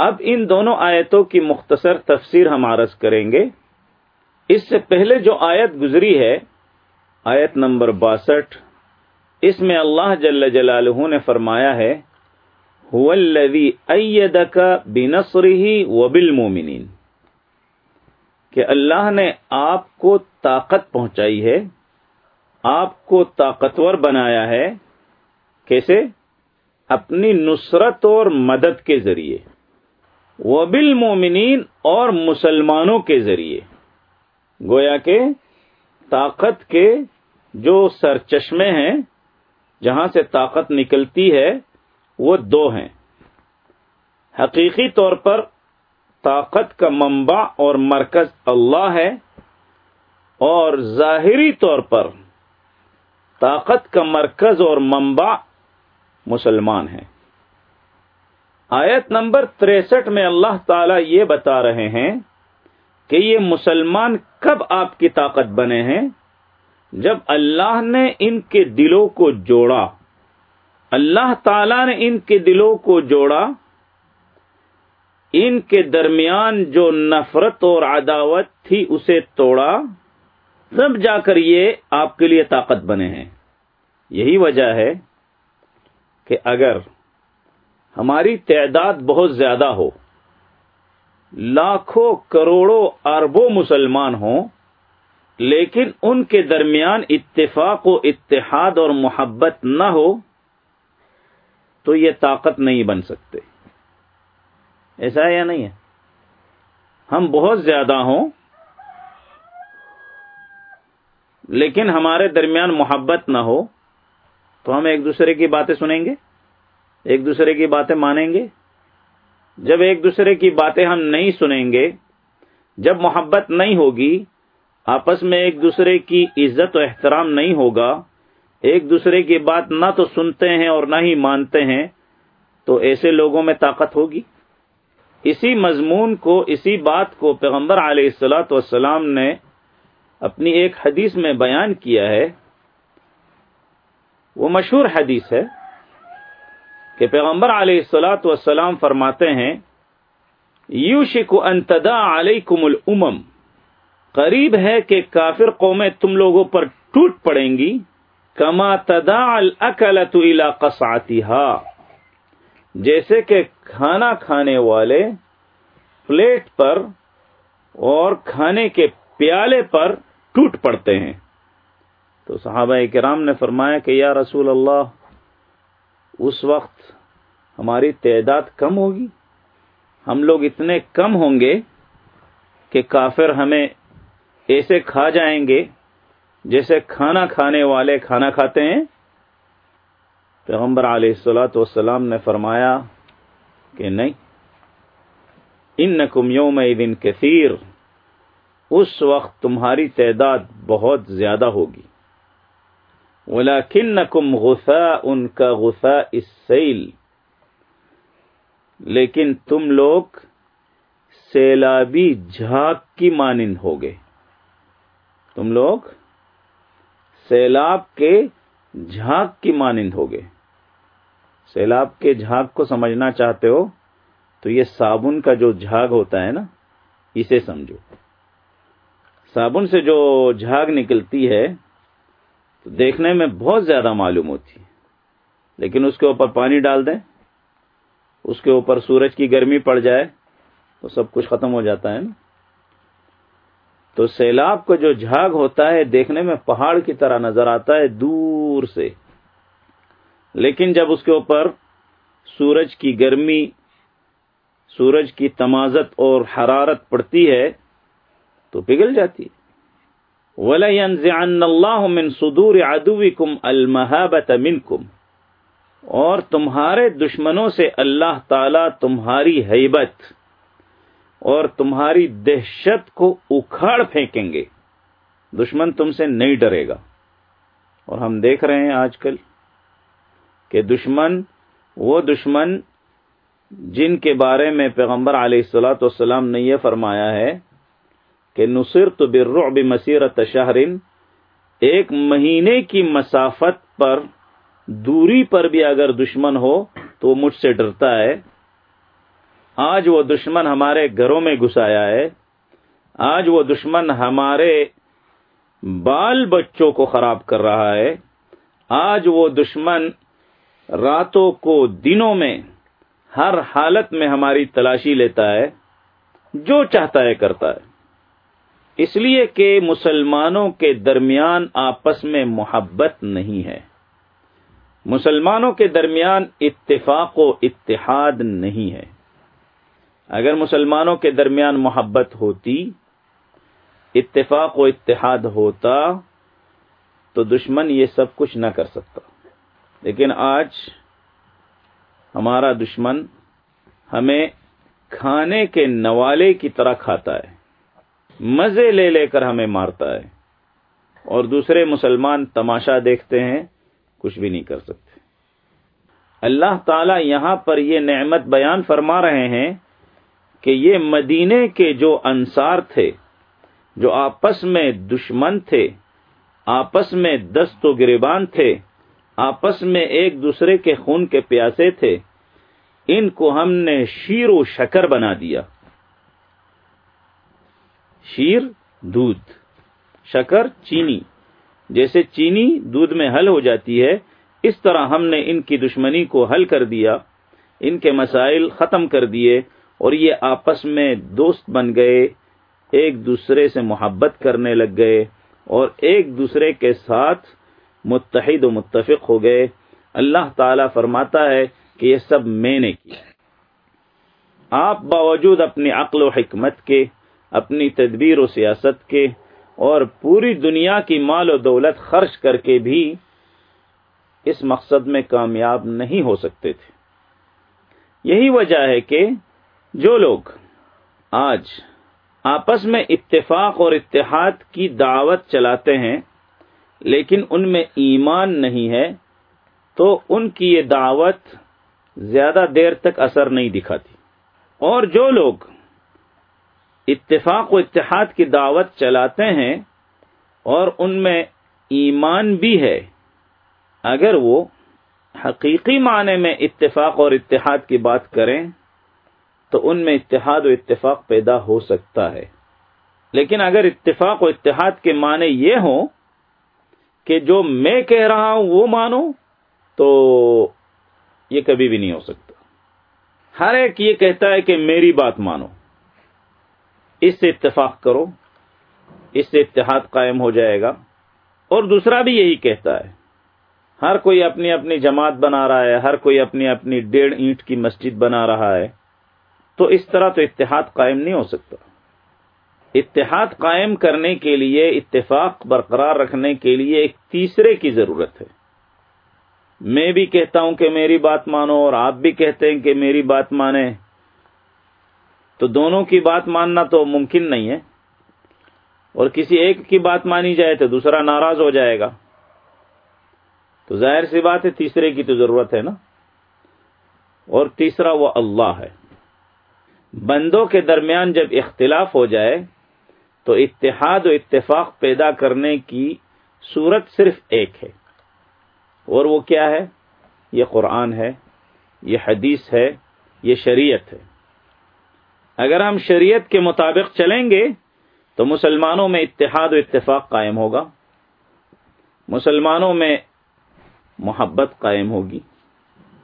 اب ان دونوں آیتوں کی مختصر تفسیر ہم عرض کریں گے۔ اس سے پہلے جو آیت گزری ہے، آیت نمبر باسٹھ، اس میں اللہ جل جلالہ نے فرمایا ہے وبالمؤمنین کہ اللہ نے آپ کو طاقت پہنچائی ہے، آپ کو طاقتور بنایا ہے، کیسے؟ اپنی نصرت اور مدد کے ذریعے۔ وبالمؤمنین اور مسلمانوں کے ذریعے۔ گویا کہ طاقت کے جو سرچشمے ہیں، جہاں سے طاقت نکلتی ہے، وہ دو ہیں۔ حقیقی طور پر طاقت کا منبع اور مرکز اللہ ہے، اور ظاہری طور پر طاقت کا مرکز اور منبع مسلمان ہیں۔ آیت نمبر تریسٹھ میں اللہ تعالی یہ بتا رہے ہیں کہ یہ مسلمان کب آپ کی طاقت بنے ہیں؟ جب اللہ نے ان کے دلوں کو جوڑا، اللہ تعالی نے ان کے دلوں کو جوڑا، ان کے درمیان جو نفرت اور عداوت تھی اسے توڑا، تب جا کر یہ آپ کے لیے طاقت بنے ہیں۔ یہی وجہ ہے کہ اگر ہماری تعداد بہت زیادہ ہو۔ لاکھوں کروڑوں اربوں مسلمان ہوں، لیکن ان کے درمیان اتفاق و اتحاد اور محبت نہ ہو تو یہ طاقت نہیں بن سکتے۔ ایسا ہے یا نہیں ہے؟ ہم بہت زیادہ ہوں، لیکن ہمارے درمیان محبت نہ ہو تو ہم ایک دوسرے کی باتیں سنیں گے؟ ایک دوسرے کی باتیں مانیں گے؟ جب ایک دوسرے کی باتیں ہم نہیں سنیں گے، جب محبت نہیں ہوگی، آپس میں ایک دوسرے کی عزت و احترام نہیں ہوگا، ایک دوسرے کی بات نہ تو سنتے ہیں اور نہ ہی مانتے ہیں، تو ایسے لوگوں میں طاقت ہوگی؟ اسی مضمون کو، اسی بات کو پیغمبر علیہ السلاۃ والسلام نے اپنی ایک حدیث میں بیان کیا ہے۔ وہ مشہور حدیث ہے۔ کہ پیغمبر علیہ السلاۃ والسلام فرماتے ہیں یو شک انتدا علیکم الامم، قریب ہے کہ کافر قومیں تم لوگوں پر ٹوٹ پڑیں گی، کما تدا الکلت قصعتها، جیسے کہ کھانا کھانے والے پلیٹ پر اور کھانے کے پیالے پر ٹوٹ پڑتے ہیں۔ تو صحابہ کرام نے فرمایا کہ یا رسول اللہ اس وقت ہماری تعداد کم ہوگی۔ ہم لوگ اتنے کم ہوں گے کہ کافر ہمیں ایسے کھا جائیں گے جیسے کھانا کھانے والے کھانا کھاتے ہیں۔ پیغمبر علیہ السلاۃ والسلام نے فرمایا کہ نہیں۔ ان نقم یوم دن کثیر، اس وقت تمہاری تعداد بہت زیادہ ہوگی۔ اولا کن نقم غسا ان کا غسا اس لیکن تم لوگ سیلابی جھاگ کی مانند ہوگے۔ تم لوگ سیلاب کے جھاگ کی مانند ہوگے۔ سیلاب کے جھاگ کو سمجھنا چاہتے ہو تو یہ صابن کا جو جھاگ ہوتا ہے نا، اسے سمجھو۔ صابن سے جو جھاگ نکلتی ہے تو دیکھنے میں بہت زیادہ معلوم ہوتی ہے۔ لیکن اس کے اوپر پانی ڈال دیں، اس کے اوپر سورج کی گرمی پڑ جائے، تو سب کچھ ختم ہو جاتا ہے نا۔ تو سیلاب کا جو جھاگ ہوتا ہے، دیکھنے میں پہاڑ کی طرح نظر آتا ہے دور سے۔ لیکن جب اس کے اوپر سورج کی گرمی، سورج کی تمازت اور حرارت پڑتی ہے، تو پگھل جاتی ہے۔ اللہ من صدور عدوكم المحبت منكم۔ اور تمہارے دشمنوں سے اللہ تعالی تمہاری حیبت اور تمہاری دہشت کو اکھاڑ پھینکیں گے۔ دشمن تم سے نہیں ڈرے گا۔ اور ہم دیکھ رہے ہیں آج کل کہ دشمن، وہ دشمن جن کے بارے میں پیغمبر علیہ السلاۃ والسلام نے یہ فرمایا ہے کہ نصر تو برعب مسیرت شہرن، ایک مہینے کی مسافت پر، دوری پر بھی اگر دشمن ہو تو وہ مجھ سے ڈرتا ہے۔ آج وہ دشمن ہمارے گھروں میں گھسایا ہے۔ آج وہ دشمن ہمارے بال بچوں کو خراب کر رہا ہے۔ آج وہ دشمن راتوں کو دنوں میں ہر حالت میں ہماری تلاشی لیتا ہے۔ جو چاہتا ہے کرتا ہے۔ اس لیے کہ مسلمانوں کے درمیان آپس میں محبت نہیں ہے۔ مسلمانوں کے درمیان اتفاق و اتحاد نہیں ہے۔ اگر مسلمانوں کے درمیان محبت ہوتی، اتفاق و اتحاد ہوتا، تو دشمن یہ سب کچھ نہ کر سکتا۔ لیکن آج ہمارا دشمن ہمیں کھانے کے نوالے کی طرح کھاتا ہے۔ مزے لے لے کر ہمیں مارتا ہے۔ اور دوسرے مسلمان تماشا دیکھتے ہیں، کچھ بھی نہیں کر سکتے۔ اللہ تعالی یہاں پر یہ نعمت بیان فرما رہے ہیں کہ یہ مدینے کے جو انصار تھے، جو آپس میں دشمن تھے، آپس میں دست و گریبان تھے، آپس میں ایک دوسرے کے خون کے پیاسے تھے، ان کو ہم نے شیر و شکر بنا دیا۔ شیر دودھ۔ شکر، چینی۔ جیسے چینی دودھ میں حل ہو جاتی ہے، اس طرح ہم نے ان کی دشمنی کو حل کر دیا، ان کے مسائل ختم کر دیے اور یہ آپس میں دوست بن گئے، ایک دوسرے سے محبت کرنے لگ گئے اور ایک دوسرے کے ساتھ متحد و متفق ہو گئے۔ اللہ تعالی فرماتا ہے کہ یہ سب میں نے کیا۔ آپ باوجود اپنی عقل و حکمت کے اپنی تدبیر و سیاست کے اور پوری دنیا کی مال و دولت خرچ کر کے بھی اس مقصد میں کامیاب نہیں ہو سکتے تھے۔ یہی وجہ ہے کہ جو لوگ آج آپس میں اتفاق اور اتحاد کی دعوت چلاتے ہیں، لیکن ان میں ایمان نہیں ہے، تو ان کی یہ دعوت زیادہ دیر تک اثر نہیں دکھاتی۔ اور جو لوگ اتفاق و اتحاد کی دعوت چلاتے ہیں اور ان میں ایمان بھی ہے، اگر وہ حقیقی معنی میں اتفاق اور اتحاد کی بات کریں تو ان میں اتحاد و اتفاق پیدا ہو سکتا ہے۔ لیکن اگر اتفاق و اتحاد کے معنی یہ ہوں کہ جو میں کہہ رہا ہوں وہ مانو تو یہ کبھی بھی نہیں ہو سکتا۔ ہر ایک یہ کہتا ہے کہ میری بات مانو۔ اس سے اتفاق کرو، اس سے اتحاد قائم ہو جائے گا۔ اور دوسرا بھی یہی کہتا ہے، ہر کوئی اپنی اپنی جماعت بنا رہا ہے، ہر کوئی اپنی اپنی ڈیڑھ اینٹ کی مسجد بنا رہا ہے، تو اس طرح تو اتحاد قائم نہیں ہو سکتا۔ اتحاد قائم کرنے کے لیے، اتفاق برقرار رکھنے کے لیے ایک تیسرے کی ضرورت ہے۔ میں بھی کہتا ہوں کہ میری بات مانو اور آپ بھی کہتے ہیں کہ میری بات مانے تو دونوں کی بات ماننا تو ممکن نہیں ہے۔ اور کسی ایک کی بات مانی جائے تو دوسرا ناراض ہو جائے گا۔ تو ظاہر سی بات ہے، تیسرے کی تو ضرورت ہے نا۔ اور تیسرا وہ اللہ ہے۔ بندوں کے درمیان جب اختلاف ہو جائے، تو اتحاد و اتفاق پیدا کرنے کی صورت صرف ایک ہے۔ اور وہ کیا ہے؟ یہ قرآن ہے، یہ حدیث ہے، یہ شریعت ہے۔ اگر ہم شریعت کے مطابق چلیں گے، تو مسلمانوں میں اتحاد و اتفاق قائم ہوگا۔ مسلمانوں میں محبت قائم ہوگی۔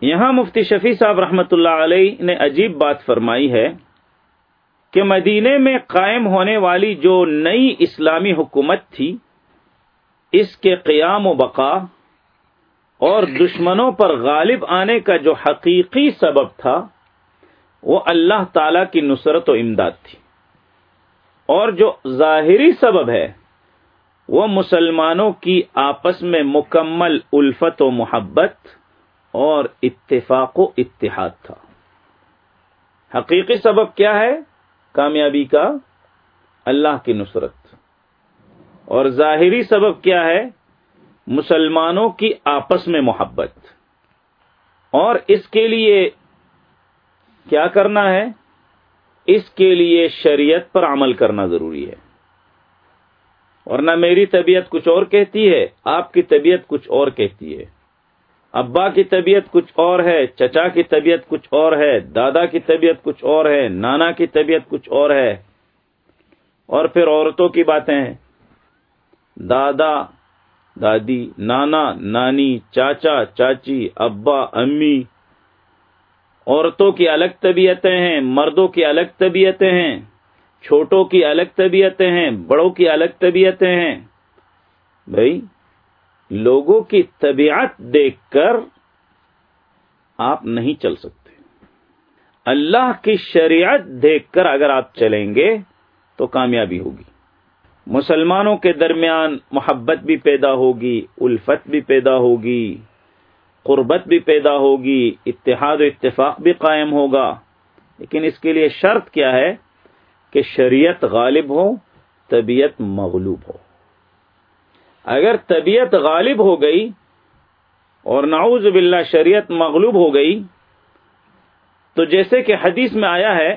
یہاں مفتی شفیع صاحب رحمۃ اللہ علیہ نے عجیب بات فرمائی ہے کہ مدینے میں قائم ہونے والی جو نئی اسلامی حکومت تھی، اس کے قیام و بقا اور دشمنوں پر غالب آنے کا جو حقیقی سبب تھا وہ اللہ تعالی کی نصرت و امداد تھی۔ اور جو ظاہری سبب ہے، وہ مسلمانوں کی آپس میں مکمل الفت و محبت اور اتفاق و اتحاد تھا۔ حقیقی سبب کیا ہے؟ کامیابی کا اللہ کی نصرت۔ اور ظاہری سبب کیا ہے؟ مسلمانوں کی آپس میں محبت۔ اور اس کے لیے کیا کرنا ہے؟ اس کے لیے شریعت پر عمل کرنا ضروری ہے۔ اور نہ میری طبیعت کچھ اور کہتی ہے، آپ کی طبیعت کچھ اور کہتی ہے۔ ابا کی طبیعت کچھ اور ہے، چچا کی طبیعت کچھ اور ہے، دادا کی طبیعت کچھ اور ہے، نانا کی طبیعت کچھ اور ہے۔ اور پھر عورتوں کی باتیں ہیں۔ دادا، دادی، نانا، نانی، چاچا، چاچی، ابا، امی عورتوں کی الگ طبیعتیں ہیں، مردوں کی الگ طبیعتیں ہیں، چھوٹوں کی الگ طبیعتیں ہیں، بڑوں کی الگ طبیعتیں ہیں۔ بھائی، لوگوں کی طبیعت دیکھ کر آپ نہیں چل سکتے۔ اللہ کی شریعت دیکھ کر اگر آپ چلیں گے تو کامیابی ہوگی۔ مسلمانوں کے درمیان محبت بھی پیدا ہوگی، الفت بھی پیدا ہوگی۔ قربت بھی پیدا ہوگی، اتحاد و اتفاق بھی قائم ہوگا۔ لیکن اس کے لیے شرط کیا ہے کہ شریعت غالب ہو، طبیعت مغلوب ہو۔ اگر طبیعت غالب ہو گئی اور نعوذ باللہ شریعت مغلوب ہو گئی، تو جیسے کہ حدیث میں آیا ہے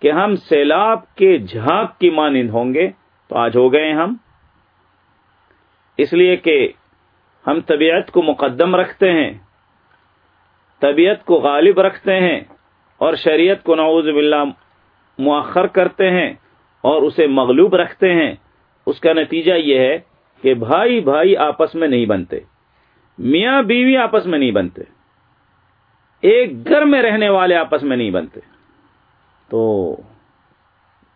کہ ہم سیلاب کے جھانک کی مانند ہوں گے، تو آج ہو گئے ہم۔ اس لیے کہ ہم طبیعت کو مقدم رکھتے ہیں، طبیعت کو غالب رکھتے ہیں اور شریعت کو نعوذ باللہ مؤخر کرتے ہیں اور اسے مغلوب رکھتے ہیں۔ اس کا نتیجہ یہ ہے کہ بھائی بھائی آپس میں نہیں بنتے، میاں بیوی آپس میں نہیں بنتے، ایک گھر میں رہنے والے آپس میں نہیں بنتے۔ تو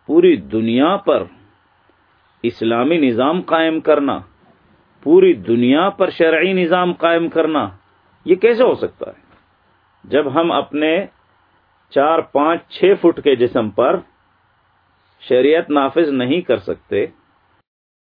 پوری دنیا پر اسلامی نظام قائم کرنا پوری دنیا پر شرعی نظام قائم کرنا، یہ کیسے ہو سکتا ہے؟ جب ہم اپنے چار پانچ چھ فٹ کے جسم پر شریعت نافذ نہیں کر سکتے